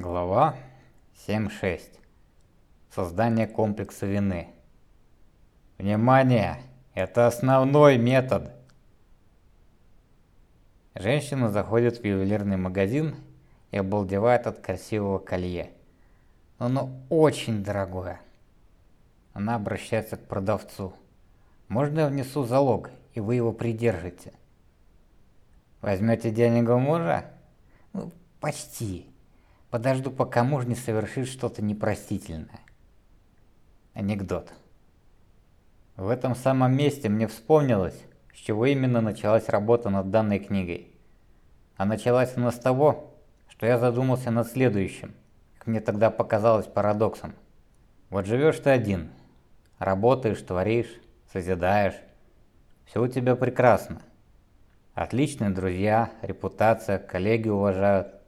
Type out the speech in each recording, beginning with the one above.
Глава 7.6. Создание комплекса вины. Внимание! Это основной метод. Женщина заходит в ювелирный магазин и обалдевает от красивого колье. Но оно очень дорогое. Она обращается к продавцу. Можно я внесу залог, и вы его придержите? Возьмете денег у мужа? Ну, почти. Подожду, пока муж не совершит что-то непростительное. Анекдот. В этом самом месте мне вспомнилось, с чего именно началась работа над данной книгой. А началась она с того, что я задумался над следующим, как мне тогда показалось парадоксом. Вот живешь ты один, работаешь, творишь, созидаешь, все у тебя прекрасно. Отличные друзья, репутация, коллеги уважают,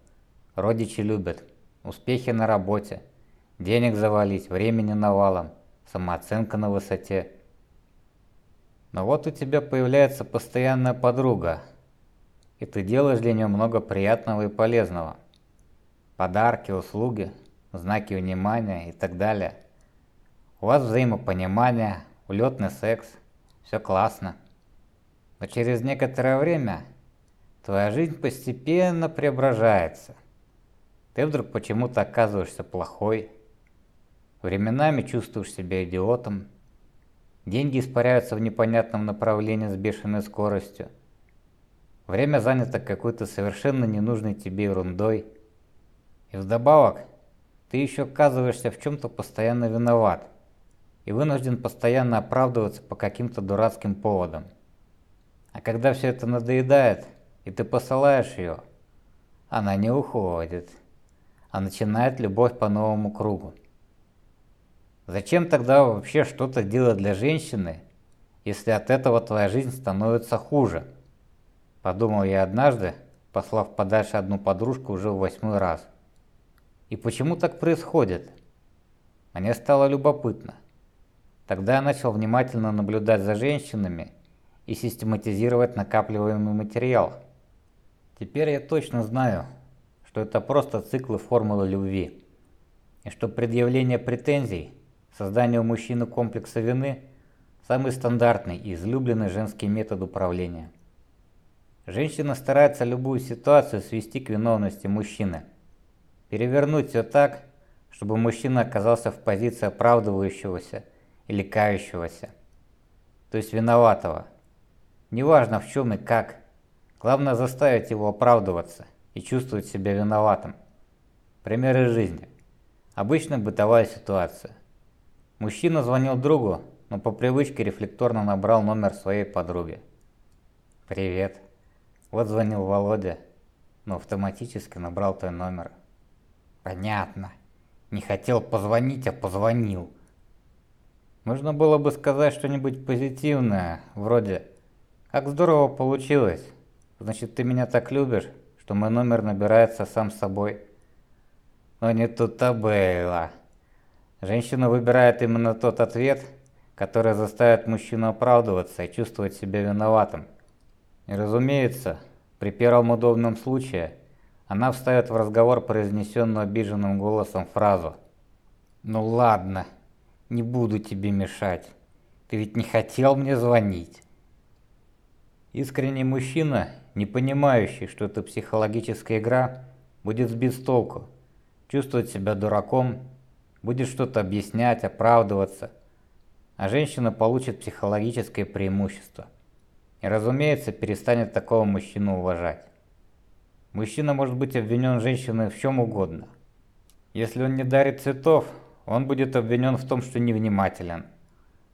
Родичи любят. Успехи на работе. Денег завалить, времени навалом, самооценка на высоте. Но вот у тебя появляется постоянная подруга, и ты делаешь для нее много приятного и полезного. Подарки, услуги, знаки внимания и так далее. У вас взаимопонимание, улетный секс, все классно. Но через некоторое время твоя жизнь постепенно преображается. Ты вдруг почему-то оказываешься плохой, временами чувствуешь себя идиотом, деньги испаряются в непонятном направлении с бешеной скоростью, время занято какой-то совершенно ненужной тебе ерундой, и вдобавок ты еще оказываешься в чем-то постоянно виноват и вынужден постоянно оправдываться по каким-то дурацким поводам. А когда все это надоедает, и ты посылаешь ее, она не уходит а начинает любовь по новому кругу. Зачем тогда вообще что-то делать для женщины, если от этого твоя жизнь становится хуже? Подумал я однажды, послав подальше одну подружку уже в восьмой раз. И почему так происходит? Мне стало любопытно. Тогда я начал внимательно наблюдать за женщинами и систематизировать накапливаемый материал. Теперь я точно знаю, что это просто циклы формулы любви, и что предъявление претензий, создание у мужчины комплекса вины – самый стандартный и излюбленный женский метод управления. Женщина старается любую ситуацию свести к виновности мужчины, перевернуть все так, чтобы мужчина оказался в позиции оправдывающегося или кающегося, то есть виноватого. Неважно в чем и как, главное заставить его оправдываться и чувствовать себя виноватым. Примеры жизни. Обычно бытовая ситуация. Мужчина звонил другу, но по привычке рефлекторно набрал номер своей подруги. «Привет. Вот звонил Володя, но автоматически набрал твой номер». «Понятно. Не хотел позвонить, а позвонил». Можно было бы сказать что-нибудь позитивное, вроде «Как здорово получилось. Значит, ты меня так любишь, что мой номер набирается сам собой. Но не тут-то было. Женщина выбирает именно тот ответ, который заставит мужчину оправдываться и чувствовать себя виноватым. И разумеется, при первом удобном случае она вставит в разговор произнесенную обиженным голосом фразу «Ну ладно, не буду тебе мешать, ты ведь не хотел мне звонить». Искренний мужчина не понимающий, что это психологическая игра, будет сбит с толку, чувствовать себя дураком, будет что-то объяснять, оправдываться, а женщина получит психологическое преимущество. И, разумеется, перестанет такого мужчину уважать. Мужчина может быть обвинен женщиной в чем угодно. Если он не дарит цветов, он будет обвинен в том, что невнимателен.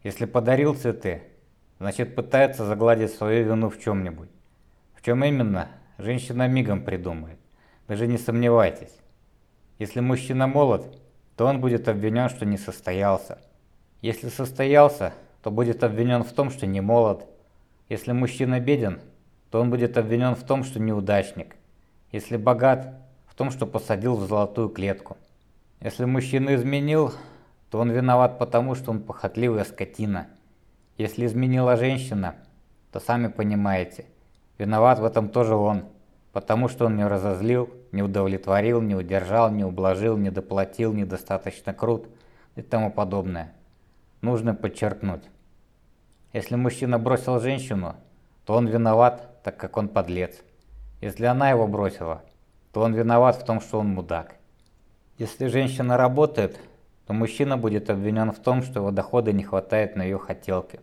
Если подарил цветы, значит пытается загладить свою вину в чем-нибудь. В чем именно, женщина мигом придумает. Даже не сомневайтесь. Если мужчина молод, то он будет обвинен, что не состоялся. Если состоялся, то будет обвинен в том, что не молод. Если мужчина беден, то он будет обвинен в том, что неудачник. Если богат, в том, что посадил в золотую клетку. Если мужчина изменил, то он виноват потому, что он похотливая скотина. Если изменила женщина, то сами понимаете – Виноват в этом тоже он, потому что он меня разозлил, не удовлетворил, не удержал, не ублажил, не доплатил, недостаточно крут и тому подобное. Нужно подчеркнуть. Если мужчина бросил женщину, то он виноват, так как он подлец. Если она его бросила, то он виноват в том, что он мудак. Если женщина работает, то мужчина будет обвинен в том, что его дохода не хватает на ее хотелки.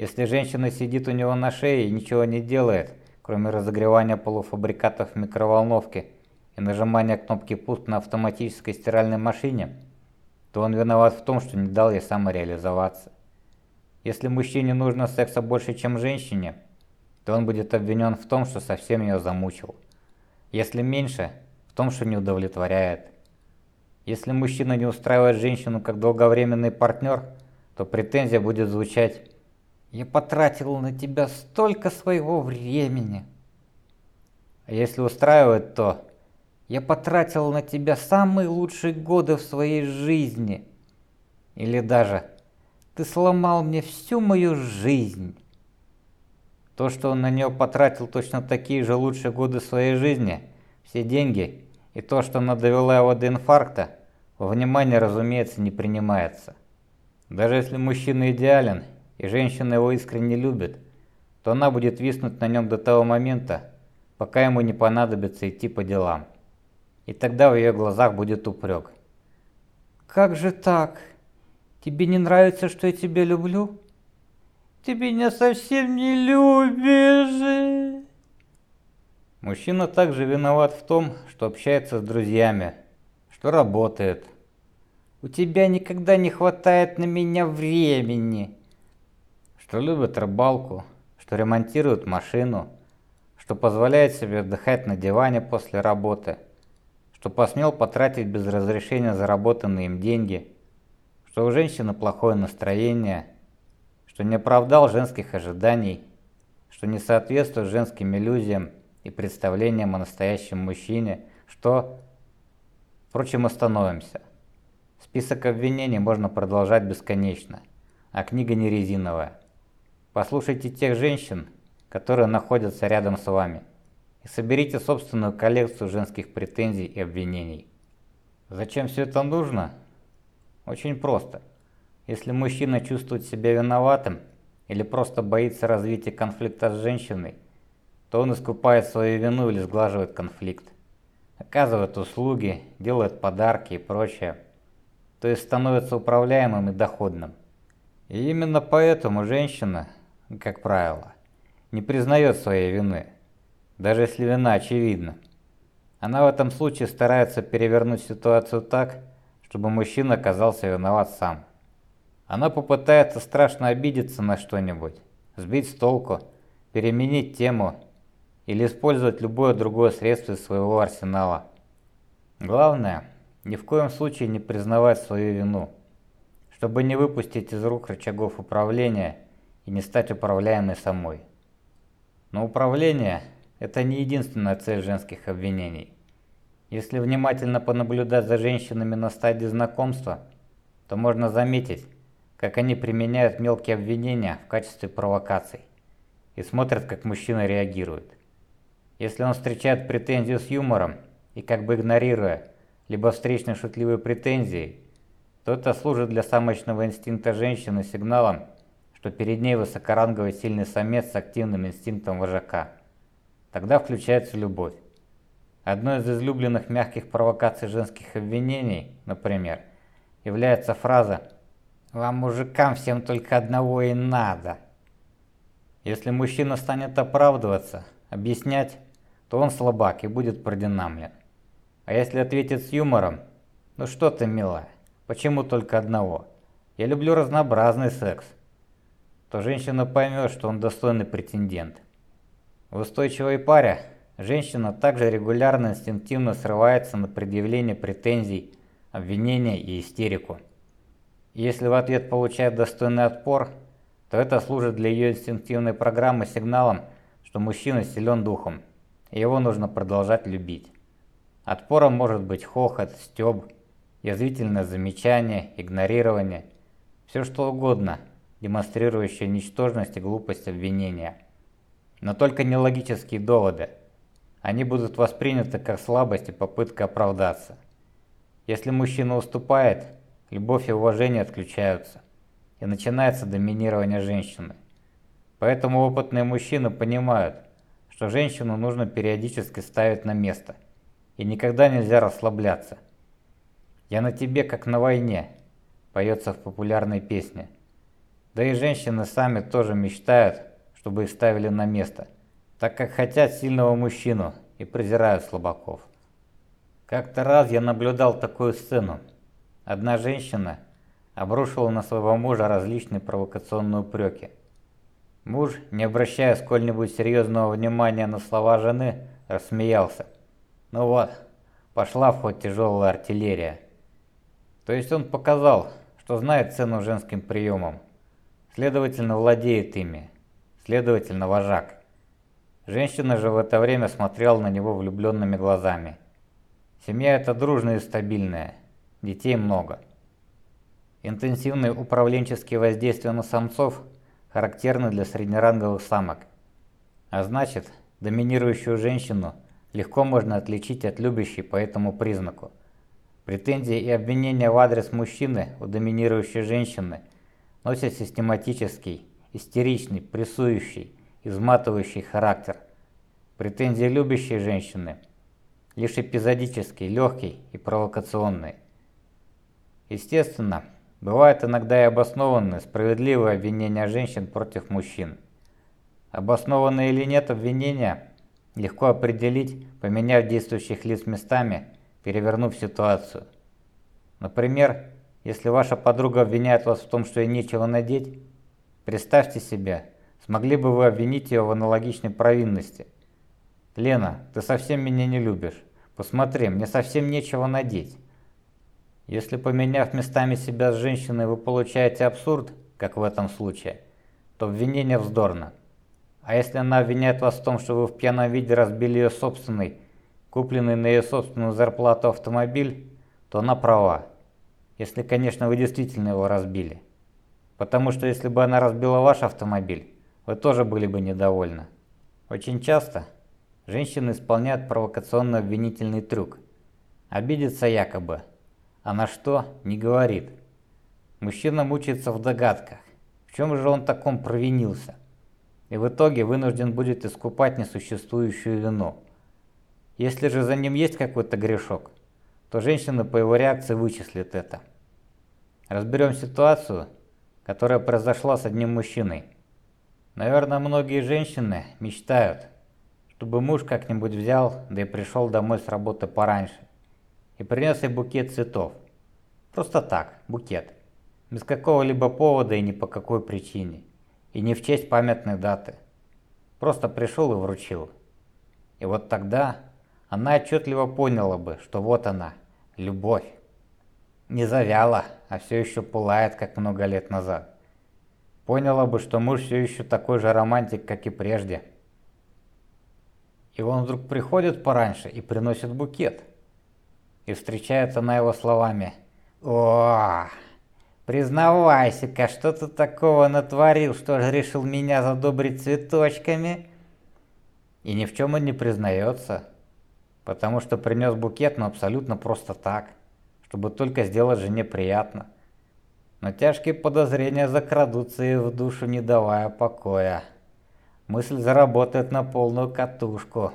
Если женщина сидит у него на шее и ничего не делает, кроме разогревания полуфабрикатов в микроволновке и нажимания кнопки «Пуск» на автоматической стиральной машине, то он виноват в том, что не дал ей самореализоваться. Если мужчине нужно секса больше, чем женщине, то он будет обвинен в том, что совсем ее замучил. Если меньше, в том, что не удовлетворяет. Если мужчина не устраивает женщину как долговременный партнер, то претензия будет звучать «Я потратил на тебя столько своего времени». А если устраивает, то «Я потратил на тебя самые лучшие годы в своей жизни». Или даже «Ты сломал мне всю мою жизнь». То, что он на нее потратил точно такие же лучшие годы своей жизни, все деньги и то, что она довела его до инфаркта, во внимание, разумеется, не принимается. Даже если мужчина идеален и женщина его искренне любит, то она будет виснуть на нем до того момента, пока ему не понадобится идти по делам. И тогда в ее глазах будет упрек. «Как же так? Тебе не нравится, что я тебя люблю?» Ты меня совсем не любишь. Мужчина также виноват в том, что общается с друзьями, что работает. У тебя никогда не хватает на меня времени. Что любит рыбалку, что ремонтирует машину, что позволяет себе отдыхать на диване после работы, что посмел потратить без разрешения заработанные им деньги, что у женщины плохое настроение – что не оправдал женских ожиданий, что не соответствует женским иллюзиям и представлениям о настоящем мужчине, что... Впрочем, остановимся. Список обвинений можно продолжать бесконечно, а книга не резиновая. Послушайте тех женщин, которые находятся рядом с вами, и соберите собственную коллекцию женских претензий и обвинений. Зачем все это нужно? Очень просто. Если мужчина чувствует себя виноватым или просто боится развития конфликта с женщиной, то он искупает свою вину или сглаживает конфликт. Оказывает услуги, делает подарки и прочее. То есть становится управляемым и доходным. И именно поэтому женщина, как правило, не признает своей вины, даже если вина очевидна. Она в этом случае старается перевернуть ситуацию так, чтобы мужчина оказался виноват сам. Она попытается страшно обидеться на что-нибудь, сбить с толку, переменить тему или использовать любое другое средство из своего арсенала. Главное, ни в коем случае не признавать свою вину, чтобы не выпустить из рук рычагов управления и не стать управляемой самой. Но управление – это не единственная цель женских обвинений. Если внимательно понаблюдать за женщинами на стадии знакомства, то можно заметить, как они применяют мелкие обвинения в качестве провокаций и смотрят, как мужчина реагирует. Если он встречает претензию с юмором и как бы игнорируя, либо встречные шутливые претензии, то это служит для самочного инстинкта женщины сигналом, что перед ней высокоранговый сильный самец с активным инстинктом вожака. Тогда включается любовь. Одной из излюбленных мягких провокаций женских обвинений, например, является фраза вам, мужикам, всем только одного и надо. Если мужчина станет оправдываться, объяснять, то он слабак и будет продинамлен. А если ответит с юмором, ну что ты, милая, почему только одного? Я люблю разнообразный секс. То женщина поймет, что он достойный претендент. В устойчивой паре женщина также регулярно инстинктивно срывается на предъявление претензий, обвинения и истерику. Если в ответ получает достойный отпор, то это служит для ее инстинктивной программы сигналом, что мужчина силен духом, и его нужно продолжать любить. Отпором может быть хохот, стёб, язвительное замечание, игнорирование, все что угодно, демонстрирующее ничтожность и глупость обвинения. Но только не логические доводы. они будут восприняты как слабость и попытка оправдаться. Если мужчина уступает, любовь и уважение отключаются, и начинается доминирование женщины. Поэтому опытные мужчины понимают, что женщину нужно периодически ставить на место, и никогда нельзя расслабляться. «Я на тебе, как на войне», поется в популярной песне. Да и женщины сами тоже мечтают, чтобы их ставили на место, так как хотят сильного мужчину и презирают слабаков. Как-то раз я наблюдал такую сцену. Одна женщина обрушила на своего мужа различные провокационные упреки. Муж, не обращая сколь-нибудь серьезного внимания на слова жены, рассмеялся. Ну вот, пошла в ход тяжелая артиллерия. То есть он показал, что знает цену женским приемам, следовательно владеет ими, следовательно вожак. Женщина же в это время смотрела на него влюбленными глазами. Семья это дружная и стабильная, детей много. Интенсивные управленческие воздействия на самцов характерны для среднеранговых самок. А значит, доминирующую женщину легко можно отличить от любящей по этому признаку. Претензии и обвинения в адрес мужчины у доминирующей женщины носят систематический, истеричный, прессующий, изматывающий характер. Претензии любящей женщины лишь эпизодический, легкий и провокационный. Естественно, бывают иногда и обоснованные, справедливые обвинения женщин против мужчин. Обоснованные или нет обвинения легко определить, поменяв действующих лиц местами – перевернув ситуацию. Например, если ваша подруга обвиняет вас в том, что ей нечего надеть, представьте себе, смогли бы вы обвинить ее в аналогичной провинности. «Лена, ты совсем меня не любишь. Посмотри, мне совсем нечего надеть». Если поменяв местами себя с женщиной вы получаете абсурд, как в этом случае, то обвинение вздорно. А если она обвиняет вас в том, что вы в пьяном виде разбили ее собственный, купленный на ее собственную зарплату автомобиль, то она права. Если, конечно, вы действительно его разбили. Потому что если бы она разбила ваш автомобиль, вы тоже были бы недовольны. Очень часто женщины исполняют провокационно-обвинительный трюк. Обидится якобы, а на что не говорит. Мужчина мучается в догадках, в чем же он таком провинился. И в итоге вынужден будет искупать несуществующую вину. Если же за ним есть какой-то грешок, то женщина по его реакции вычислит это. Разберем ситуацию, которая произошла с одним мужчиной. Наверное, многие женщины мечтают, чтобы муж как-нибудь взял, да и пришел домой с работы пораньше, и принес ей букет цветов. Просто так, букет. Без какого-либо повода и ни по какой причине. И не в честь памятной даты. Просто пришел и вручил. И вот тогда она отчетливо поняла бы, что вот она, любовь. Не завяла, а все еще пылает, как много лет назад. Поняла бы, что муж все еще такой же романтик, как и прежде. И он вдруг приходит пораньше и приносит букет. И встречается она его словами «О, признавайся-ка, что ты такого натворил, что же решил меня задобрить цветочками?» И ни в чем он не признается потому что принес букет, но абсолютно просто так, чтобы только сделать жене приятно. Но тяжкие подозрения закрадутся и в душу, не давая покоя. Мысль заработает на полную катушку,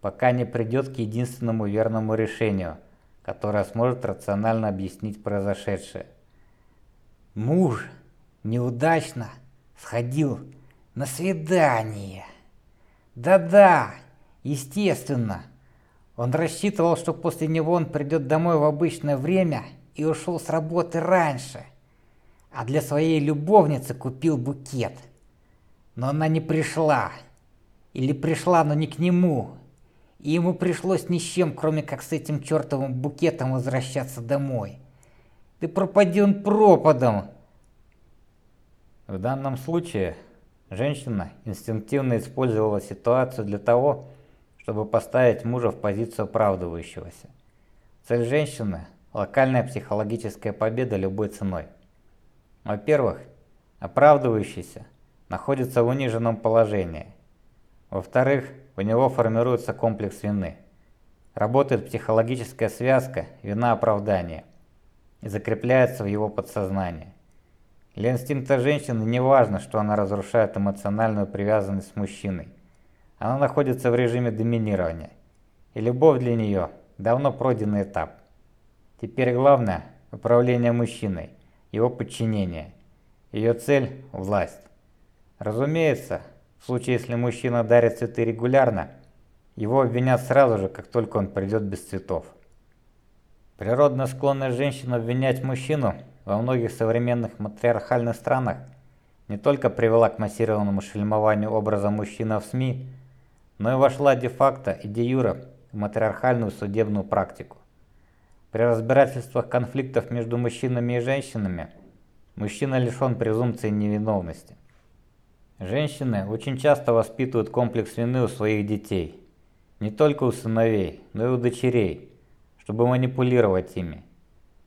пока не придет к единственному верному решению, которое сможет рационально объяснить произошедшее. Муж неудачно сходил на свидание. Да-да, естественно. Он рассчитывал, что после него он придет домой в обычное время и ушел с работы раньше. А для своей любовницы купил букет. Но она не пришла. Или пришла, но не к нему. И ему пришлось ни с чем, кроме как с этим чертовым букетом возвращаться домой. Ты пропади он пропадом. В данном случае женщина инстинктивно использовала ситуацию для того, чтобы поставить мужа в позицию оправдывающегося. Цель женщины – локальная психологическая победа любой ценой. Во-первых, оправдывающийся находится в униженном положении. Во-вторых, у него формируется комплекс вины. Работает психологическая связка вина-оправдание и закрепляется в его подсознании. Для инстинкта женщины не важно, что она разрушает эмоциональную привязанность с мужчиной. Она находится в режиме доминирования. И любовь для нее давно пройденный этап. Теперь главное – управление мужчиной, его подчинение. Ее цель – власть. Разумеется, в случае, если мужчина дарит цветы регулярно, его обвинят сразу же, как только он придет без цветов. Природная склонность женщин обвинять мужчину во многих современных матриархальных странах не только привела к массированному шельмованию образа мужчины в СМИ, но и вошла де-факто и де-юре в матриархальную судебную практику. При разбирательствах конфликтов между мужчинами и женщинами мужчина лишен презумпции невиновности. Женщины очень часто воспитывают комплекс вины у своих детей, не только у сыновей, но и у дочерей, чтобы манипулировать ими.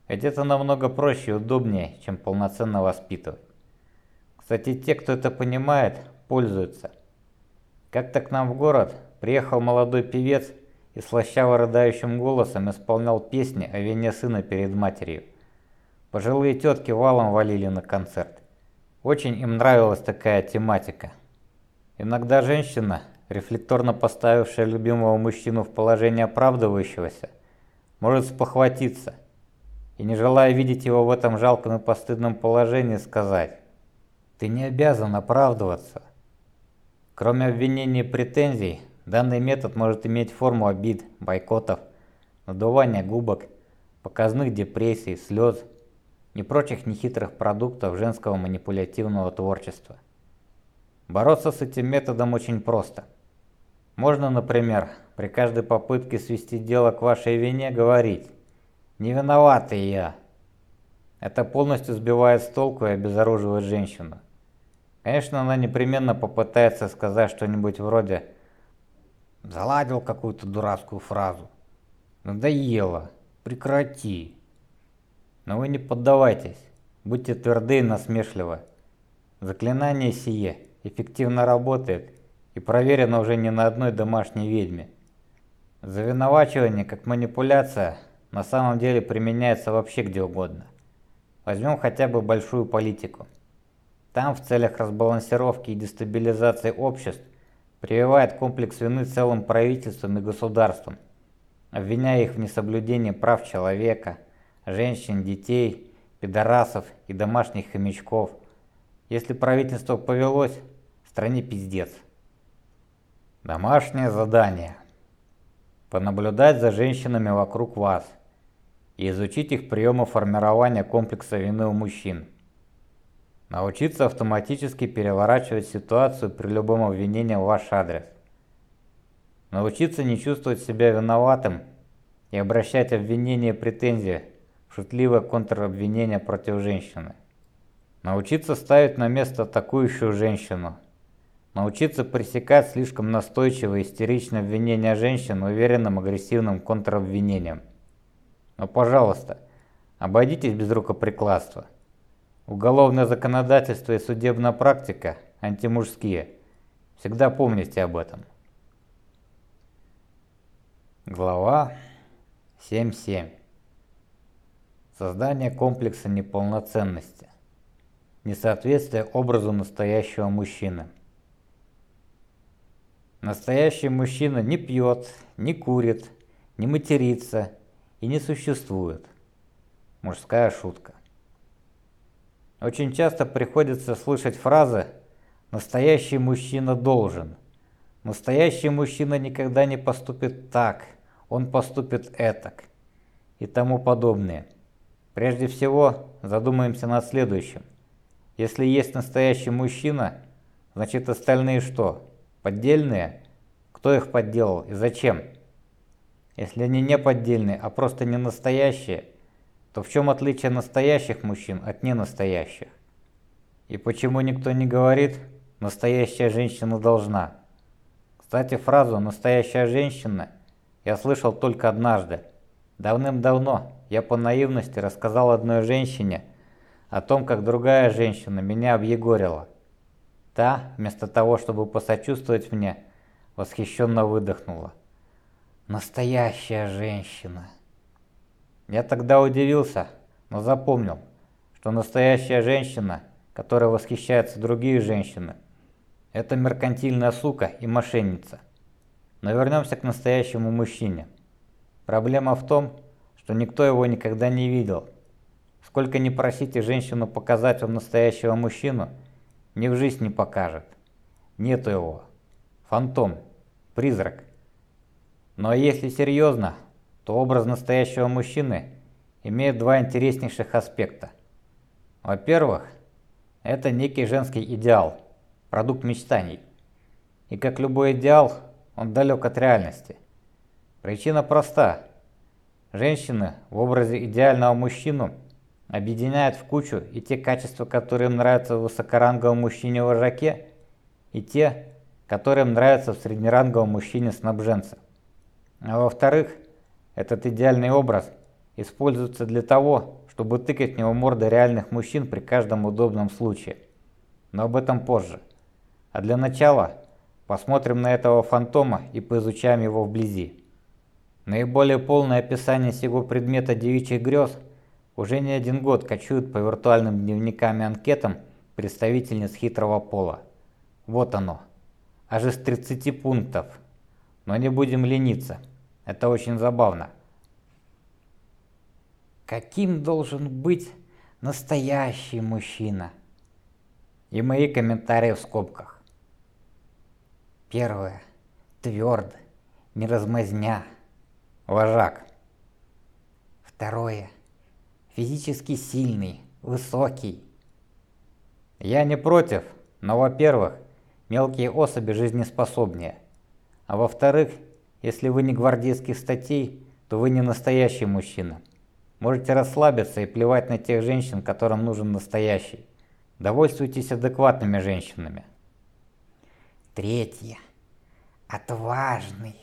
Ведь это намного проще и удобнее, чем полноценно воспитывать. Кстати, те, кто это понимает, пользуются. Как-то к нам в город приехал молодой певец и слащаво рыдающим голосом исполнял песни о вине сына перед матерью. Пожилые тетки валом валили на концерт. Очень им нравилась такая тематика. Иногда женщина, рефлекторно поставившая любимого мужчину в положение оправдывающегося, может спохватиться и, не желая видеть его в этом жалком и постыдном положении, сказать «Ты не обязан оправдываться». Кроме обвинений и претензий, данный метод может иметь форму обид, бойкотов, надувания губок, показных депрессий, слез – и прочих нехитрых продуктов женского манипулятивного творчества. Бороться с этим методом очень просто. Можно, например, при каждой попытке свести дело к вашей вине говорить «не виноватый я». Это полностью сбивает с толку и обезоруживает женщину. Конечно, она непременно попытается сказать что-нибудь вроде «заладил какую-то дурацкую фразу», «надоело», «прекрати», но вы не поддавайтесь, будьте тверды и насмешливы. Заклинание сие эффективно работает и проверено уже не на одной домашней ведьме. Завиновачивание как манипуляция на самом деле применяется вообще где угодно. Возьмем хотя бы большую политику. Там в целях разбалансировки и дестабилизации обществ прививает комплекс вины целым правительством и государством, обвиняя их в несоблюдении прав человека – женщин, детей, пидорасов и домашних хомячков. Если правительство повелось, в стране пиздец. Домашнее задание. Понаблюдать за женщинами вокруг вас и изучить их приемы формирования комплекса вины у мужчин. Научиться автоматически переворачивать ситуацию при любом обвинении в ваш адрес. Научиться не чувствовать себя виноватым и обращать обвинения и претензии шутливое контробвинение против женщины. Научиться ставить на место атакующую женщину. Научиться пресекать слишком настойчивое истеричное обвинение женщин уверенным агрессивным контробвинением. Но, пожалуйста, обойдитесь без рукоприкладства. Уголовное законодательство и судебная практика антимужские. Всегда помните об этом. Глава 7.7 Создание комплекса неполноценности. Несоответствие образу настоящего мужчины. Настоящий мужчина не пьет, не курит, не матерится и не существует. Мужская шутка. Очень часто приходится слышать фразы «настоящий мужчина должен». «Настоящий мужчина никогда не поступит так, он поступит этак» и тому подобное. Прежде всего, задумаемся над следующим. Если есть настоящий мужчина, значит остальные что? Поддельные? Кто их подделал и зачем? Если они не поддельные, а просто не настоящие, то в чем отличие настоящих мужчин от ненастоящих? И почему никто не говорит «настоящая женщина должна»? Кстати, фразу «настоящая женщина» я слышал только однажды, давным-давно, я по наивности рассказал одной женщине о том, как другая женщина меня объегорила. Та, вместо того, чтобы посочувствовать мне, восхищенно выдохнула. Настоящая женщина. Я тогда удивился, но запомнил, что настоящая женщина, которая восхищается другие женщины, это меркантильная сука и мошенница. Но вернемся к настоящему мужчине. Проблема в том, что никто его никогда не видел. Сколько ни просите женщину показать вам настоящего мужчину, ни в жизнь не покажет. Нету его. Фантом. Призрак. Но если серьезно, то образ настоящего мужчины имеет два интереснейших аспекта. Во-первых, это некий женский идеал, продукт мечтаний. И как любой идеал, он далек от реальности. Причина проста. Женщины в образе идеального мужчину объединяют в кучу и те качества, которые им нравятся в высокоранговом мужчине-вожаке, и те, которые им нравятся в среднеранговом мужчине-снабженце. А во-вторых, этот идеальный образ используется для того, чтобы тыкать в него морды реальных мужчин при каждом удобном случае. Но об этом позже. А для начала посмотрим на этого фантома и поизучаем его вблизи. Наиболее полное описание сего предмета девичьих грез уже не один год кочуют по виртуальным дневникам и анкетам представительниц хитрого пола. Вот оно. Аж из 30 пунктов. Но не будем лениться. Это очень забавно. Каким должен быть настоящий мужчина? И мои комментарии в скобках. Первое. Тверд, не размазня. Вожак. Второе. Физически сильный, высокий. Я не против, но, во-первых, мелкие особи жизнеспособнее. А во-вторых, если вы не гвардейских статей, то вы не настоящий мужчина. Можете расслабиться и плевать на тех женщин, которым нужен настоящий. Довольствуйтесь адекватными женщинами. Третье. Отважный.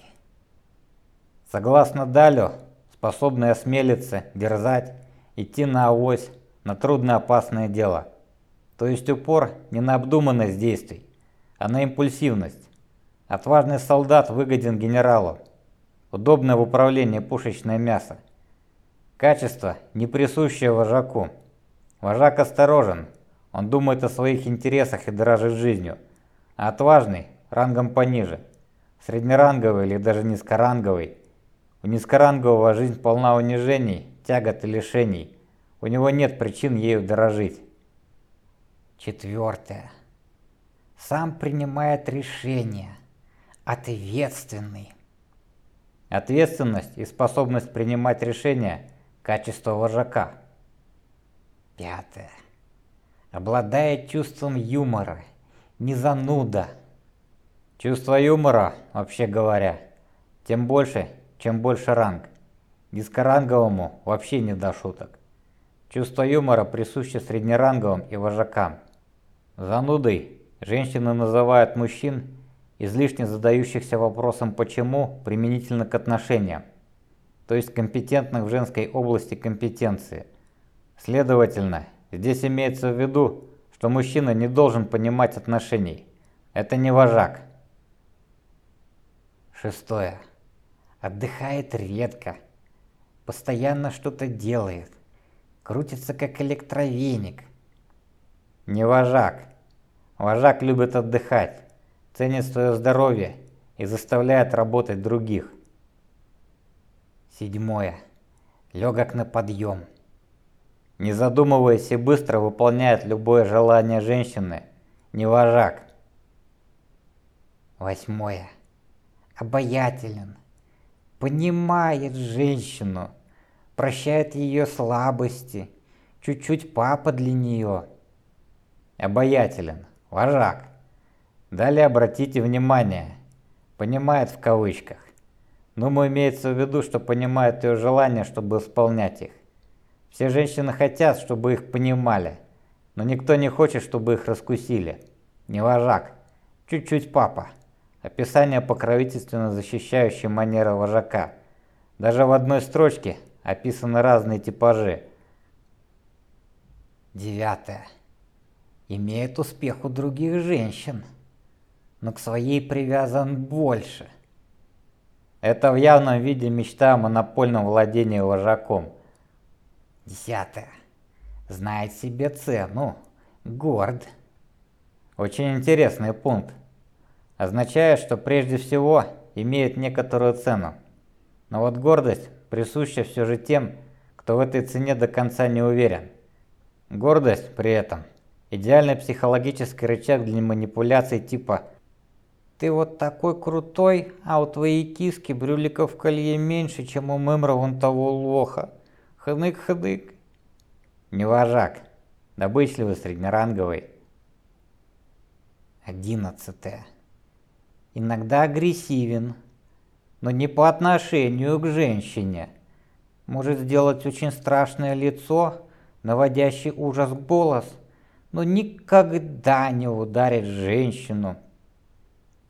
Согласно Далю, способный осмелиться, дерзать, идти на авось, на трудно-опасное дело. То есть упор не на обдуманность действий, а на импульсивность. Отважный солдат выгоден генералу. Удобное в управлении пушечное мясо. Качество, не присущее вожаку. Вожак осторожен, он думает о своих интересах и дорожит жизнью. А отважный, рангом пониже. Среднеранговый или даже низкоранговый. У низкорангового жизнь полна унижений, тягот и лишений. У него нет причин ею дорожить. Четвертое. Сам принимает решения ответственный. Ответственность и способность принимать решения – качество вожака. Пятое. Обладает чувством юмора, не зануда. Чувство юмора, вообще говоря, тем больше, чем больше ранг. Низкоранговому вообще не до шуток. Чувство юмора присуще среднеранговым и вожакам. Занудой женщины называют мужчин, излишне задающихся вопросом «почему» применительно к отношениям, то есть компетентных в женской области компетенции. Следовательно, здесь имеется в виду, что мужчина не должен понимать отношений. Это не вожак. Шестое. Отдыхает редко. Постоянно что-то делает. Крутится как электровеник. Не вожак. Вожак любит отдыхать ценит свое здоровье и заставляет работать других. Седьмое. Легок на подъем. Не задумываясь и быстро выполняет любое желание женщины, не вожак. Восьмое. Обаятелен. Понимает женщину, прощает ее слабости, чуть-чуть папа для нее. Обаятелен, вожак. Далее обратите внимание, понимает в кавычках. Но мы имеется в виду, что понимает ее желание, чтобы исполнять их. Все женщины хотят, чтобы их понимали, но никто не хочет, чтобы их раскусили. Не вожак, чуть-чуть папа. Описание покровительственно защищающей манеры вожака. Даже в одной строчке описаны разные типажи. Девятое. Имеет успех у других женщин. Но к своей привязан больше. Это в явном виде мечта о монопольном владении вожаком. Десятое. Знает себе цену. Горд. Очень интересный пункт. Означает, что прежде всего имеет некоторую цену. Но вот гордость присуща все же тем, кто в этой цене до конца не уверен. Гордость при этом – идеальный психологический рычаг для манипуляций типа «Ты вот такой крутой, а у твоей киски брюликов в колье меньше, чем у мемра вон того лоха. Хнык-хнык». Не вожак, добычливый среднеранговый. Одиннадцатое. Иногда агрессивен, но не по отношению к женщине. Может сделать очень страшное лицо, наводящий ужас голос, но никогда не ударит женщину.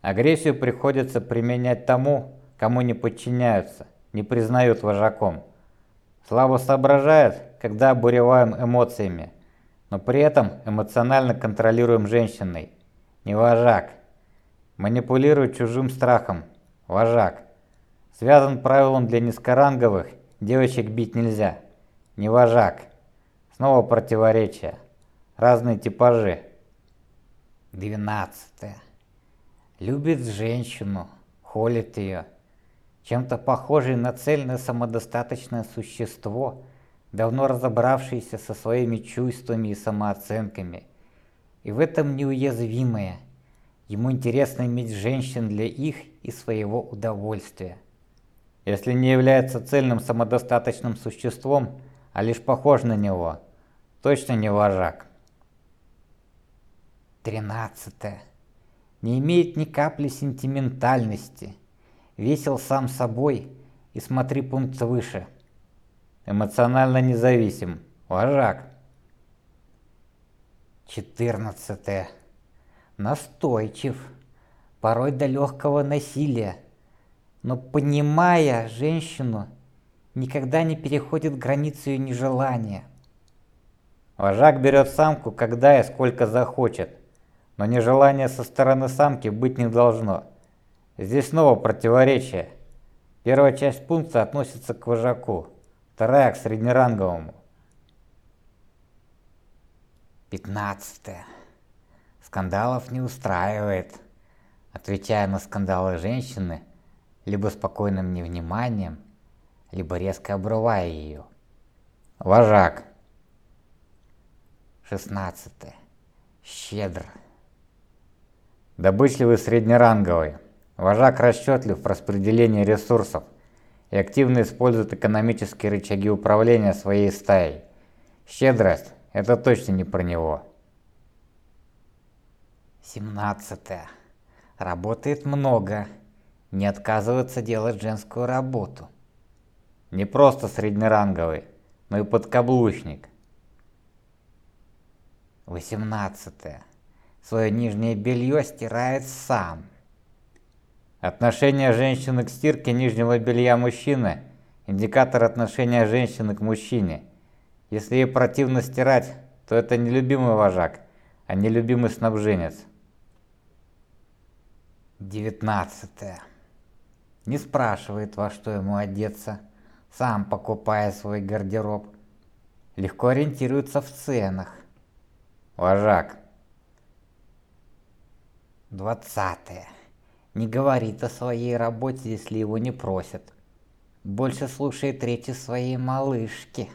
Агрессию приходится применять тому, кому не подчиняются, не признают вожаком. Слабо соображают, когда обуреваем эмоциями, но при этом эмоционально контролируем женщиной. Не вожак. Манипулирует чужим страхом. Вожак. Связан правилом для низкоранговых, девочек бить нельзя. Не вожак. Снова противоречия. Разные типажи. Двенадцатое. Любит женщину, холит ее. Чем-то похожий на цельное самодостаточное существо, давно разобравшееся со своими чувствами и самооценками. И в этом неуязвимое. Ему интересно иметь женщин для их и своего удовольствия. Если не является цельным самодостаточным существом, а лишь похож на него – Точно не вожак. Тринадцатое. Не имеет ни капли сентиментальности. Весел сам собой и смотри пункт выше. Эмоционально независим. Вожак. Четырнадцатое. Настойчив. Порой до легкого насилия. Но понимая женщину, никогда не переходит границу ее нежелания. Вожак берет самку, когда и сколько захочет, но нежелания со стороны самки быть не должно. Здесь снова противоречие. Первая часть пункта относится к вожаку, вторая к среднеранговому. Пятнадцатое. Скандалов не устраивает. Отвечая на скандалы женщины, либо спокойным невниманием, либо резко обрывая ее. Вожак. 16. Щедр. Добычливый среднеранговый. Вожак расчетлив в распределении ресурсов и активно использует экономические рычаги управления своей стаей. Щедрость – это точно не про него. 17. Работает много. Не отказывается делать женскую работу. Не просто среднеранговый, но и подкаблучник. 18. Свое нижнее белье стирает сам. Отношение женщины к стирке нижнего белья мужчины – индикатор отношения женщины к мужчине. Если ей противно стирать, то это не любимый вожак, а нелюбимый снабженец. 19. Не спрашивает, во что ему одеться, сам покупая свой гардероб. Легко ориентируется в ценах. Вожак. Двадцатое. Не говорит о своей работе, если его не просят. Больше слушает речи своей малышки.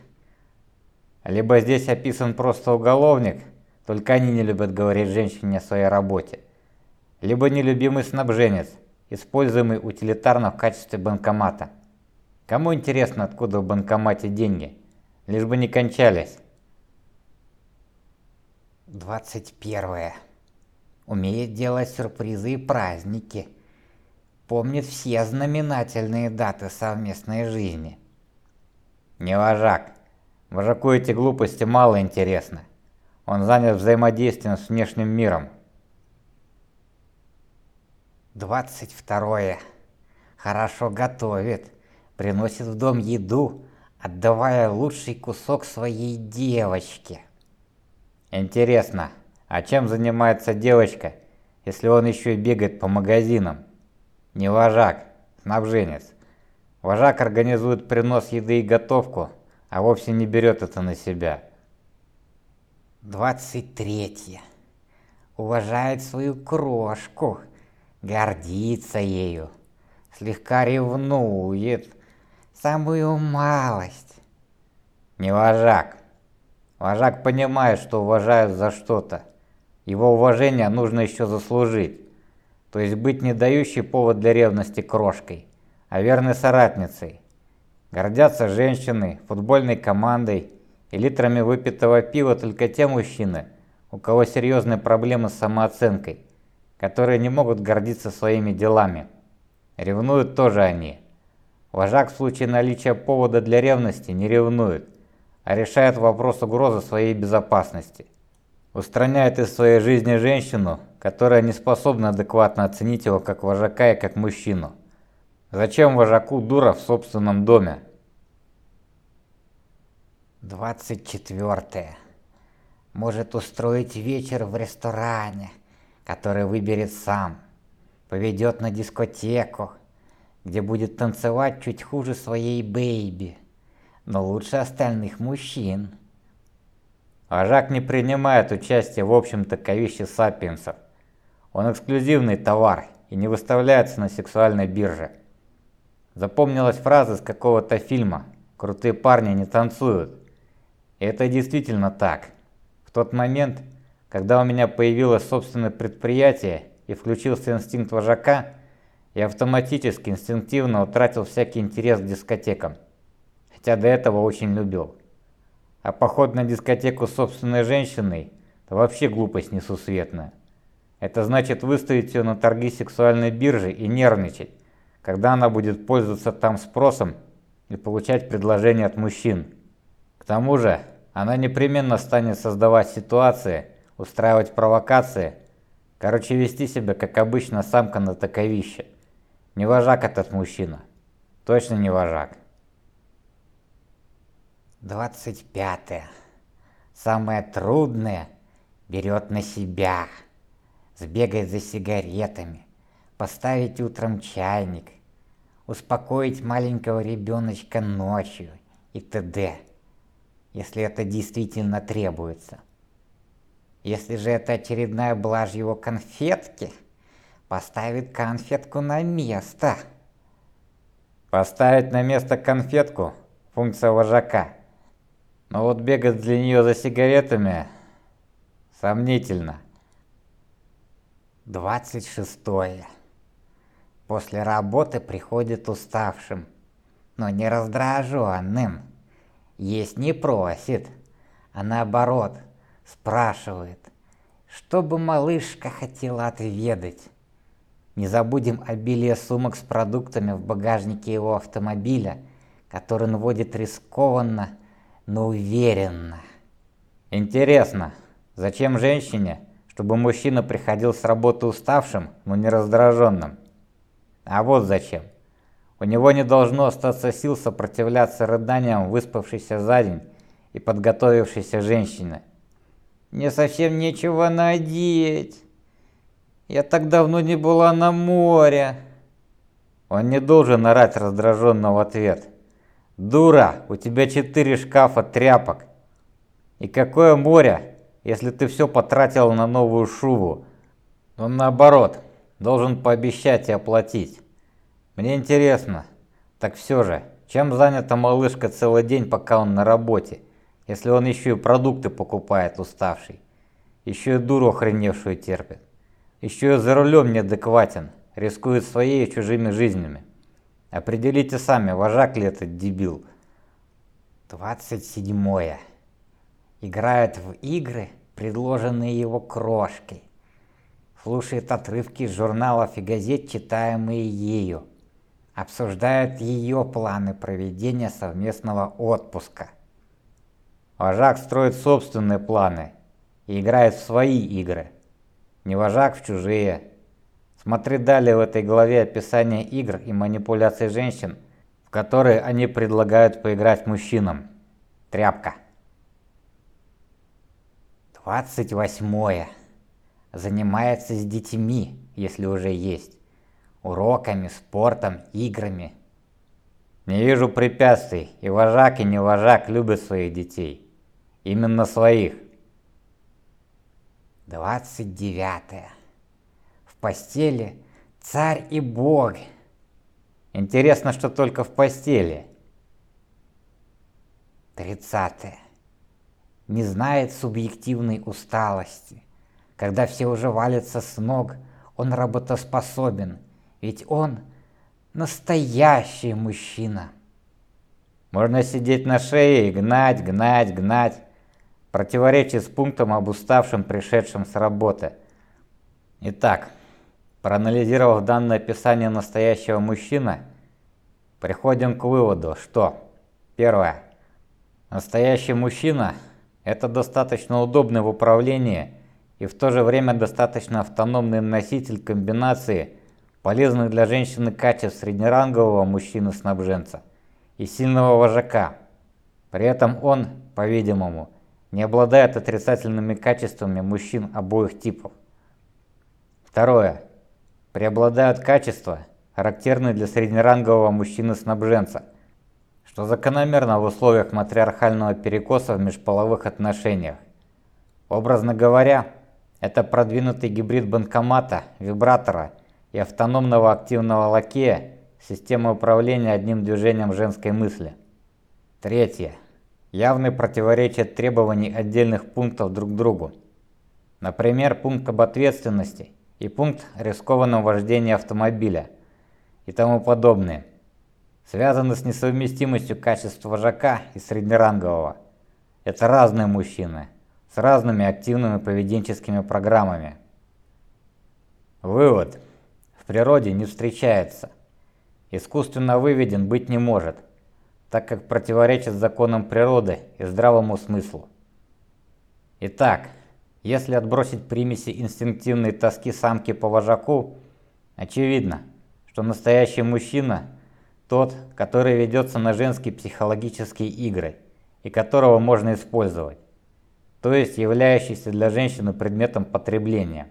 Либо здесь описан просто уголовник, только они не любят говорить женщине о своей работе. Либо нелюбимый снабженец, используемый утилитарно в качестве банкомата. Кому интересно, откуда в банкомате деньги? Лишь бы не кончались. 21. Умеет делать сюрпризы и праздники. Помнит все знаменательные даты совместной жизни. Не вожак. Вожаку эти глупости мало интересны. Он занят взаимодействием с внешним миром. 22. Хорошо готовит. Приносит в дом еду, отдавая лучший кусок своей девочке. Интересно, а чем занимается девочка, если он еще и бегает по магазинам. Не вожак, снабженец. Вожак организует принос еды и готовку, а вовсе не берет это на себя. Двадцать третье. Уважает свою крошку, гордится ею, слегка ревнует, самую малость. Не вожак. Вожак понимает, что уважают за что-то. Его уважение нужно еще заслужить. То есть быть не дающей повод для ревности крошкой, а верной соратницей. Гордятся женщины, футбольной командой и литрами выпитого пива только те мужчины, у кого серьезные проблемы с самооценкой, которые не могут гордиться своими делами. Ревнуют тоже они. Вожак в случае наличия повода для ревности не ревнует, а решает вопрос угрозы своей безопасности. Устраняет из своей жизни женщину, которая не способна адекватно оценить его как вожака и как мужчину. Зачем вожаку дура в собственном доме? 24. Может устроить вечер в ресторане, который выберет сам. Поведет на дискотеку, где будет танцевать чуть хуже своей бэйби, но лучше остальных мужчин. Вожак не принимает участие в общем таковище сапиенсов. Он эксклюзивный товар и не выставляется на сексуальной бирже. Запомнилась фраза из какого-то фильма «Крутые парни не танцуют». И это действительно так. В тот момент, когда у меня появилось собственное предприятие и включился инстинкт вожака, я автоматически, инстинктивно утратил всякий интерес к дискотекам, хотя до этого очень любил. А поход на дискотеку с собственной женщиной – это вообще глупость несусветная. Это значит выставить ее на торги сексуальной биржи и нервничать, когда она будет пользоваться там спросом и получать предложения от мужчин. К тому же, она непременно станет создавать ситуации, устраивать провокации, короче, вести себя как обычно самка на таковище. Не вожак этот мужчина. Точно не вожак. 25. Самое трудное берет на себя. Сбегать за сигаретами, поставить утром чайник, успокоить маленького ребеночка ночью и т.д., если это действительно требуется. Если же это очередная блажь его конфетки, поставит конфетку на место. Поставить на место конфетку – функция вожака. Но вот бегать для нее за сигаретами – сомнительно. 26. После работы приходит уставшим, но не раздраженным. Есть не просит, а наоборот спрашивает, что бы малышка хотела отведать. Не забудем обилие сумок с продуктами в багажнике его автомобиля, который он водит рискованно, но уверенно. Интересно, зачем женщине, чтобы мужчина приходил с работы уставшим, но не раздраженным? А вот зачем. У него не должно остаться сил сопротивляться рыданиям выспавшейся за день и подготовившейся женщины. «Мне совсем нечего надеть. Я так давно не была на море». Он не должен орать раздраженно в ответ. «Дура, у тебя четыре шкафа тряпок. И какое море, если ты все потратил на новую шубу? Он наоборот, должен пообещать и оплатить. Мне интересно, так все же, чем занята малышка целый день, пока он на работе, если он еще и продукты покупает уставший, еще и дуру охреневшую терпит, еще и за рулем неадекватен, рискует своей и чужими жизнями. Определите сами, вожак ли этот дебил. 27. Играет в игры, предложенные его крошкой. Слушает отрывки из журналов и газет, читаемые ею обсуждают ее планы проведения совместного отпуска. Вожак строит собственные планы и играет в свои игры. Не вожак в чужие. Смотри далее в этой главе описание игр и манипуляций женщин, в которые они предлагают поиграть мужчинам. Тряпка. 28. занимается с детьми, если уже есть. Уроками, спортом, играми. Не вижу препятствий, и вожак, и не вожак любят своих детей. Именно своих. 29. Постели царь и бог. Интересно, что только в постели. 30. Не знает субъективной усталости. Когда все уже валятся с ног, он работоспособен, ведь он настоящий мужчина. Можно сидеть на шее и гнать, гнать, гнать. Противоречие с пунктом об уставшем пришедшем с работы. Итак, проанализировав данное описание настоящего мужчины, приходим к выводу, что первое. Настоящий мужчина – это достаточно удобный в управлении и в то же время достаточно автономный носитель комбинации полезных для женщины качеств среднерангового мужчины-снабженца и сильного вожака. При этом он, по-видимому, не обладает отрицательными качествами мужчин обоих типов. Второе. Преобладают качества, характерные для среднерангового мужчины-снабженца – что закономерно в условиях матриархального перекоса в межполовых отношениях. Образно говоря, это продвинутый гибрид банкомата, вибратора и автономного активного лакея, системы управления одним движением женской мысли. Третье. Явное противоречие требований отдельных пунктов друг другу. Например, пункт об ответственности и пункт рискованного вождения автомобиля и тому подобное – связаны с несовместимостью качеств вожака и среднерангового. Это разные мужчины, с разными активными поведенческими программами. Вывод. В природе не встречается. Искусственно выведен быть не может, так как противоречит законам природы и здравому смыслу. Итак, если отбросить примеси инстинктивной тоски самки по вожаку, очевидно, что настоящий мужчина – тот, который ведется на женские психологические игры и которого можно использовать, то есть являющийся для женщины предметом потребления.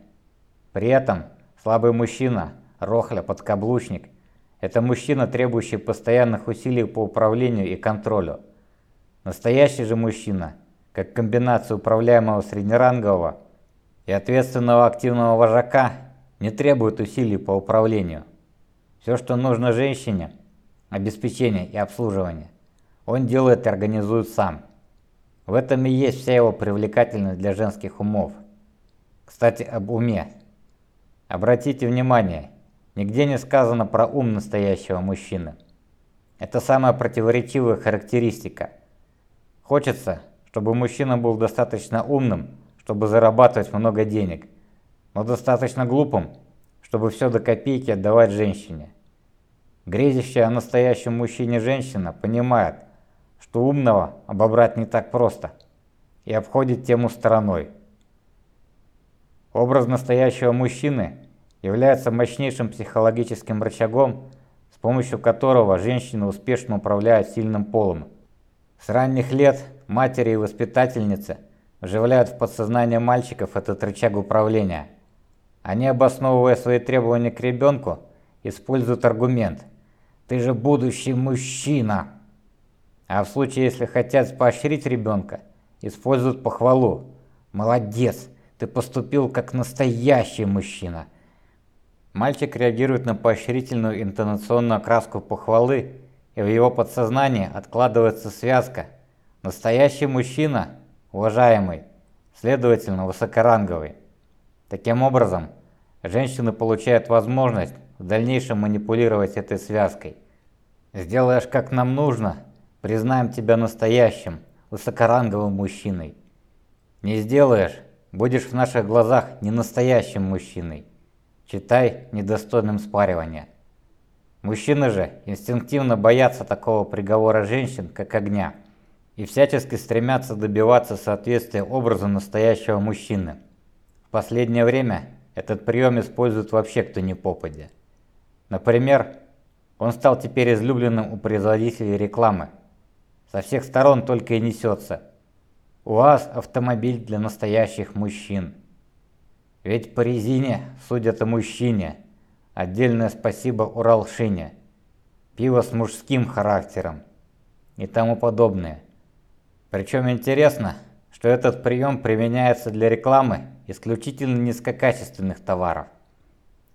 При этом слабый мужчина, рохля, подкаблучник – это мужчина, требующий постоянных усилий по управлению и контролю. Настоящий же мужчина, как комбинация управляемого среднерангового и ответственного активного вожака, не требует усилий по управлению. Все, что нужно женщине – обеспечения и обслуживания. Он делает и организует сам. В этом и есть вся его привлекательность для женских умов. Кстати, об уме. Обратите внимание, нигде не сказано про ум настоящего мужчины. Это самая противоречивая характеристика. Хочется, чтобы мужчина был достаточно умным, чтобы зарабатывать много денег, но достаточно глупым, чтобы все до копейки отдавать женщине. Грезящая о настоящем мужчине женщина понимает, что умного обобрать не так просто, и обходит тему стороной. Образ настоящего мужчины является мощнейшим психологическим рычагом, с помощью которого женщины успешно управляют сильным полом. С ранних лет матери и воспитательницы вживляют в подсознание мальчиков этот рычаг управления. Они, обосновывая свои требования к ребенку, используют аргумент – ты же будущий мужчина. А в случае, если хотят поощрить ребенка, используют похвалу. Молодец, ты поступил как настоящий мужчина. Мальчик реагирует на поощрительную интонационную окраску похвалы, и в его подсознании откладывается связка. Настоящий мужчина, уважаемый, следовательно, высокоранговый. Таким образом, женщины получают возможность в дальнейшем манипулировать этой связкой. Сделаешь как нам нужно, признаем тебя настоящим, высокоранговым мужчиной. Не сделаешь, будешь в наших глазах не настоящим мужчиной. Читай недостойным спаривания. Мужчины же инстинктивно боятся такого приговора женщин, как огня, и всячески стремятся добиваться соответствия образу настоящего мужчины. В последнее время этот прием используют вообще кто ни попадя. Например, он стал теперь излюбленным у производителей рекламы. Со всех сторон только и несется. УАЗ – автомобиль для настоящих мужчин. Ведь по резине судят и мужчине. Отдельное спасибо Уралшине. Пиво с мужским характером и тому подобное. Причем интересно, что этот прием применяется для рекламы исключительно низкокачественных товаров.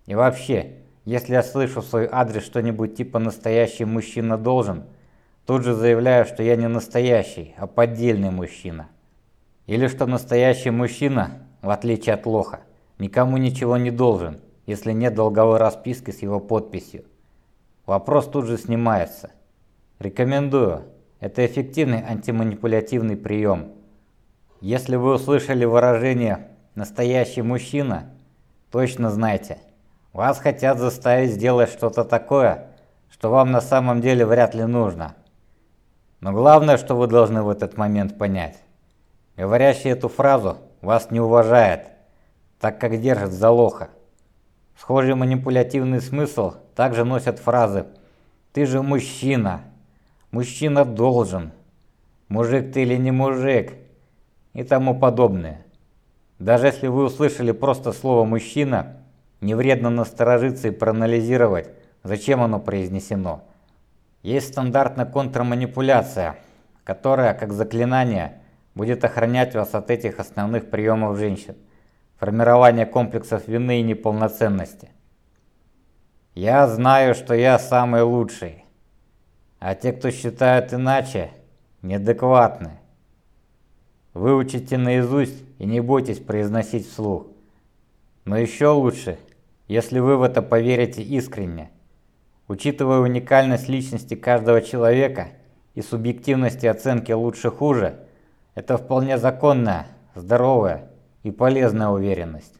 И вообще, если я слышу в свой адрес что-нибудь типа «настоящий мужчина должен», тут же заявляю, что я не настоящий, а поддельный мужчина. Или что настоящий мужчина, в отличие от лоха, никому ничего не должен, если нет долговой расписки с его подписью. Вопрос тут же снимается. Рекомендую. Это эффективный антиманипулятивный прием. Если вы услышали выражение «настоящий мужчина», точно знайте, вас хотят заставить сделать что-то такое, что вам на самом деле вряд ли нужно. Но главное, что вы должны в этот момент понять. Говорящий эту фразу вас не уважает, так как держит за лоха. Схожий манипулятивный смысл также носят фразы «ты же мужчина», «мужчина должен», «мужик ты или не мужик» и тому подобное. Даже если вы услышали просто слово «мужчина», не вредно насторожиться и проанализировать, зачем оно произнесено. Есть стандартная контрманипуляция, которая, как заклинание, будет охранять вас от этих основных приемов женщин. Формирование комплексов вины и неполноценности. Я знаю, что я самый лучший. А те, кто считают иначе, неадекватны. Выучите наизусть и не бойтесь произносить вслух. Но еще лучше, если вы в это поверите искренне. Учитывая уникальность личности каждого человека и субъективности оценки лучше-хуже, это вполне законная, здоровая и полезная уверенность.